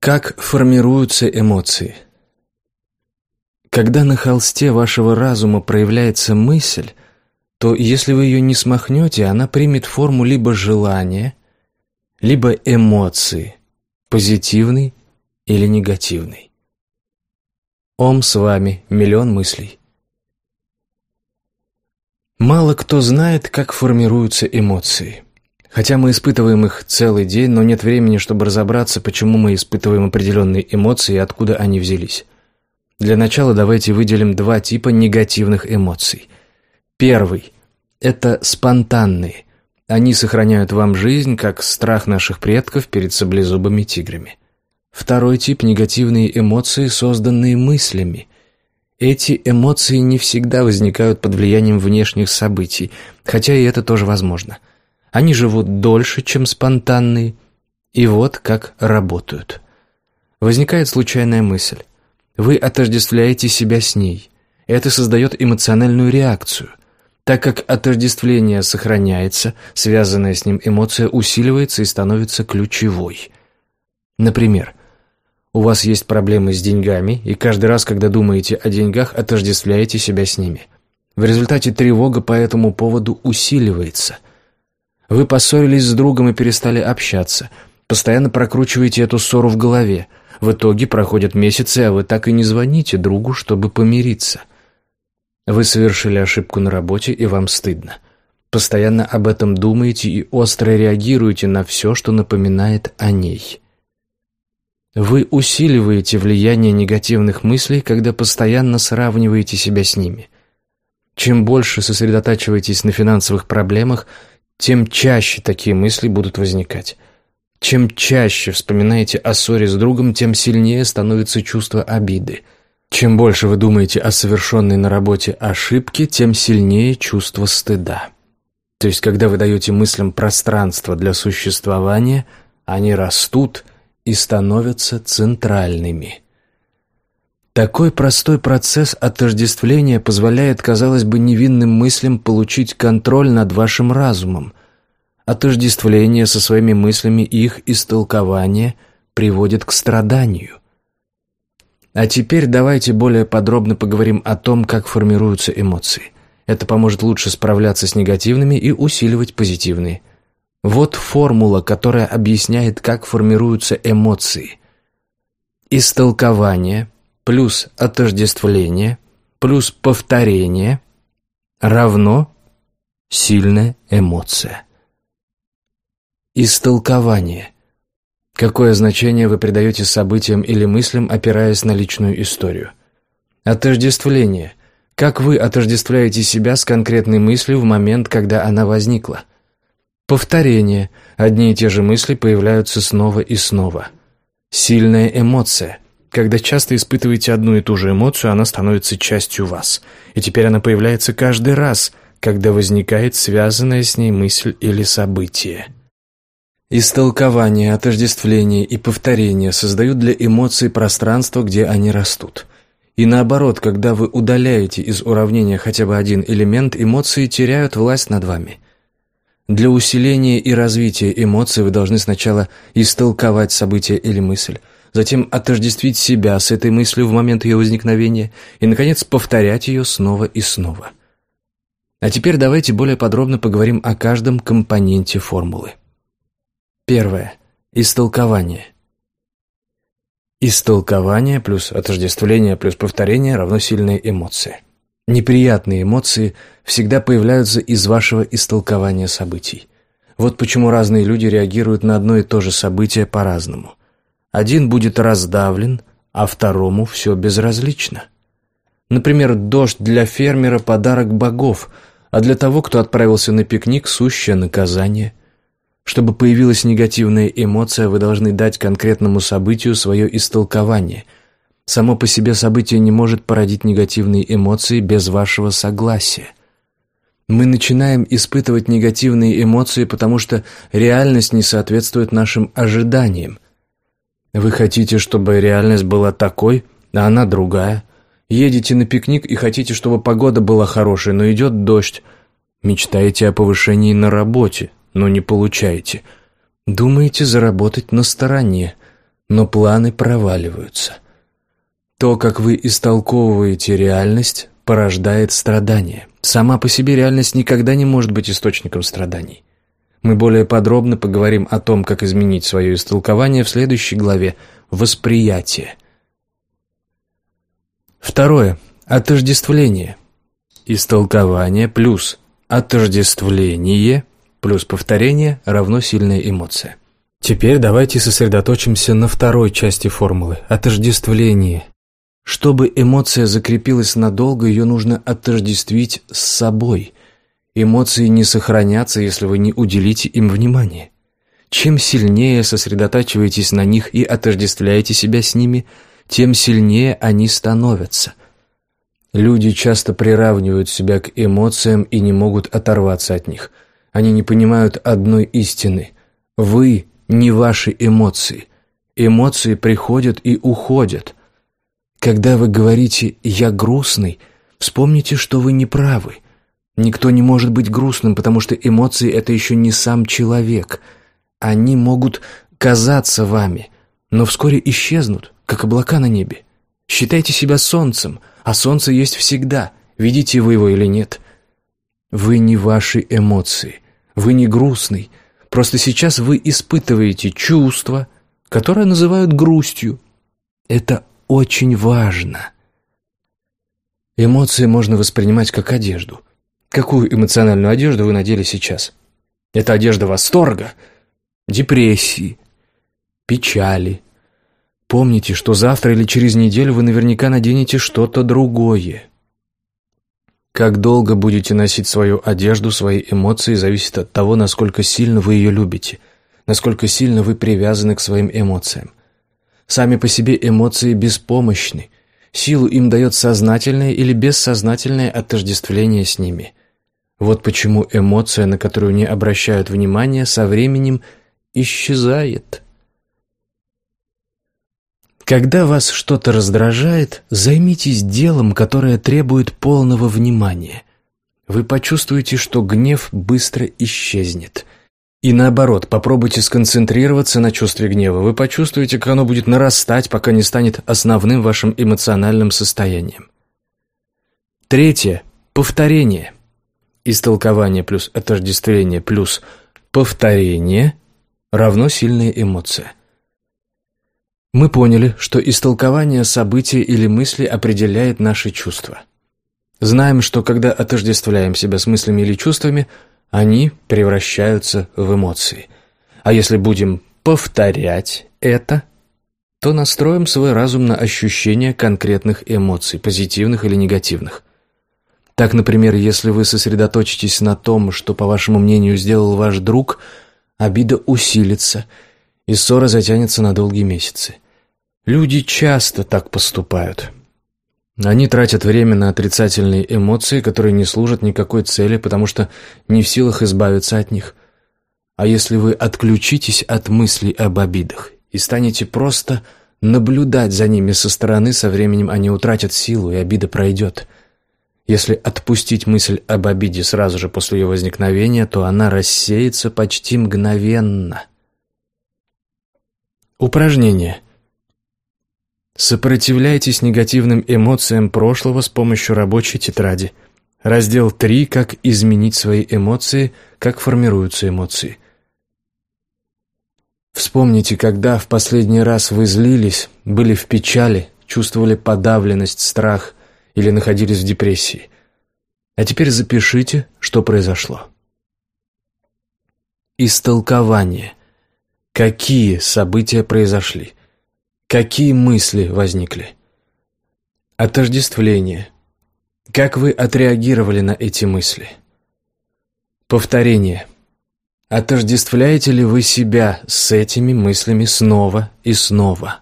Как формируются эмоции? Когда на холсте вашего разума проявляется мысль, то если вы ее не смахнете, она примет форму либо желания, либо эмоции, позитивной или негативной. Ом с вами, миллион мыслей. Мало кто знает, как формируются эмоции. Хотя мы испытываем их целый день, но нет времени, чтобы разобраться, почему мы испытываем определенные эмоции и откуда они взялись. Для начала давайте выделим два типа негативных эмоций. Первый – это спонтанные. Они сохраняют вам жизнь, как страх наших предков перед саблезубыми тиграми. Второй тип – негативные эмоции, созданные мыслями. Эти эмоции не всегда возникают под влиянием внешних событий, хотя и это тоже возможно – они живут дольше, чем спонтанные, и вот как работают. Возникает случайная мысль. Вы отождествляете себя с ней. Это создает эмоциональную реакцию. Так как отождествление сохраняется, связанная с ним эмоция усиливается и становится ключевой. Например, у вас есть проблемы с деньгами, и каждый раз, когда думаете о деньгах, отождествляете себя с ними. В результате тревога по этому поводу усиливается – вы поссорились с другом и перестали общаться. Постоянно прокручиваете эту ссору в голове. В итоге проходят месяцы, а вы так и не звоните другу, чтобы помириться. Вы совершили ошибку на работе, и вам стыдно. Постоянно об этом думаете и остро реагируете на все, что напоминает о ней. Вы усиливаете влияние негативных мыслей, когда постоянно сравниваете себя с ними. Чем больше сосредотачиваетесь на финансовых проблемах, тем чаще такие мысли будут возникать. Чем чаще вспоминаете о ссоре с другом, тем сильнее становится чувство обиды. Чем больше вы думаете о совершенной на работе ошибке, тем сильнее чувство стыда. То есть, когда вы даете мыслям пространство для существования, они растут и становятся центральными. Такой простой процесс отождествления позволяет, казалось бы, невинным мыслям получить контроль над вашим разумом. Отождествление со своими мыслями и их истолкование приводит к страданию. А теперь давайте более подробно поговорим о том, как формируются эмоции. Это поможет лучше справляться с негативными и усиливать позитивные. Вот формула, которая объясняет, как формируются эмоции. Истолкование – плюс отождествление плюс повторение равно сильная эмоция. Истолкование. Какое значение вы придаете событиям или мыслям, опираясь на личную историю? Отождествление. Как вы отождествляете себя с конкретной мыслью в момент, когда она возникла? Повторение. Одни и те же мысли появляются снова и снова. Сильная эмоция – когда часто испытываете одну и ту же эмоцию, она становится частью вас. И теперь она появляется каждый раз, когда возникает связанная с ней мысль или событие. Истолкование, отождествление и повторение создают для эмоций пространство, где они растут. И наоборот, когда вы удаляете из уравнения хотя бы один элемент, эмоции теряют власть над вами. Для усиления и развития эмоций вы должны сначала истолковать событие или мысль, затем отождествить себя с этой мыслью в момент ее возникновения и, наконец, повторять ее снова и снова. А теперь давайте более подробно поговорим о каждом компоненте формулы. Первое. Истолкование. Истолкование плюс отождествление плюс повторение равно сильные эмоции. Неприятные эмоции всегда появляются из вашего истолкования событий. Вот почему разные люди реагируют на одно и то же событие по-разному. Один будет раздавлен, а второму все безразлично. Например, дождь для фермера – подарок богов, а для того, кто отправился на пикник – сущее наказание. Чтобы появилась негативная эмоция, вы должны дать конкретному событию свое истолкование. Само по себе событие не может породить негативные эмоции без вашего согласия. Мы начинаем испытывать негативные эмоции, потому что реальность не соответствует нашим ожиданиям – вы хотите, чтобы реальность была такой, а она другая. Едете на пикник и хотите, чтобы погода была хорошей, но идет дождь. Мечтаете о повышении на работе, но не получаете. Думаете заработать на стороне, но планы проваливаются. То, как вы истолковываете реальность, порождает страдания. Сама по себе реальность никогда не может быть источником страданий. Мы более подробно поговорим о том, как изменить свое истолкование в следующей главе «Восприятие». Второе. Отождествление. Истолкование плюс отождествление плюс повторение равно сильная эмоция. Теперь давайте сосредоточимся на второй части формулы – отождествление. Чтобы эмоция закрепилась надолго, ее нужно отождествить с собой. Эмоции не сохранятся, если вы не уделите им внимания. Чем сильнее сосредотачиваетесь на них и отождествляете себя с ними, тем сильнее они становятся. Люди часто приравнивают себя к эмоциям и не могут оторваться от них. Они не понимают одной истины. Вы не ваши эмоции. Эмоции приходят и уходят. Когда вы говорите «я грустный», вспомните, что вы не правы. Никто не может быть грустным, потому что эмоции – это еще не сам человек. Они могут казаться вами, но вскоре исчезнут, как облака на небе. Считайте себя солнцем, а солнце есть всегда, видите вы его или нет. Вы не ваши эмоции, вы не грустный, просто сейчас вы испытываете чувство, которое называют грустью. Это очень важно. Эмоции можно воспринимать как одежду. Какую эмоциональную одежду вы надели сейчас? Это одежда восторга, депрессии, печали, Помните, что завтра или через неделю вы наверняка наденете что-то другое. Как долго будете носить свою одежду, свои эмоции, зависит от того, насколько сильно вы ее любите, насколько сильно вы привязаны к своим эмоциям. Сами по себе эмоции беспомощны. Силу им дает сознательное или бессознательное отождествление с ними. Вот почему эмоция, на которую не обращают внимания, со временем исчезает. Когда вас что-то раздражает, займитесь делом, которое требует полного внимания. Вы почувствуете, что гнев быстро исчезнет. И наоборот, попробуйте сконцентрироваться на чувстве гнева. Вы почувствуете, как оно будет нарастать, пока не станет основным вашим эмоциональным состоянием. Третье. Повторение. Истолкование плюс отождествление плюс повторение равно сильная эмоция. Мы поняли, что истолкование события или мысли определяет наши чувства. Знаем, что когда отождествляем себя с мыслями или чувствами, они превращаются в эмоции. А если будем повторять это, то настроим свой разум на ощущение конкретных эмоций, позитивных или негативных. Так, например, если вы сосредоточитесь на том, что, по вашему мнению, сделал ваш друг, обида усилится – и ссора затянется на долгие месяцы. Люди часто так поступают. Они тратят время на отрицательные эмоции, которые не служат никакой цели, потому что не в силах избавиться от них. А если вы отключитесь от мыслей об обидах и станете просто наблюдать за ними со стороны, со временем они утратят силу, и обида пройдет. Если отпустить мысль об обиде сразу же после ее возникновения, то она рассеется почти мгновенно. Упражнение. Сопротивляйтесь негативным эмоциям прошлого с помощью рабочей тетради. Раздел 3 «Как изменить свои эмоции», «Как формируются эмоции». Вспомните, когда в последний раз вы злились, были в печали, чувствовали подавленность, страх или находились в депрессии. А теперь запишите, что произошло. Истолкование – Какие события произошли? Какие мысли возникли? Отождествление. Как вы отреагировали на эти мысли? Повторение. Отождествляете ли вы себя с этими мыслями снова и снова?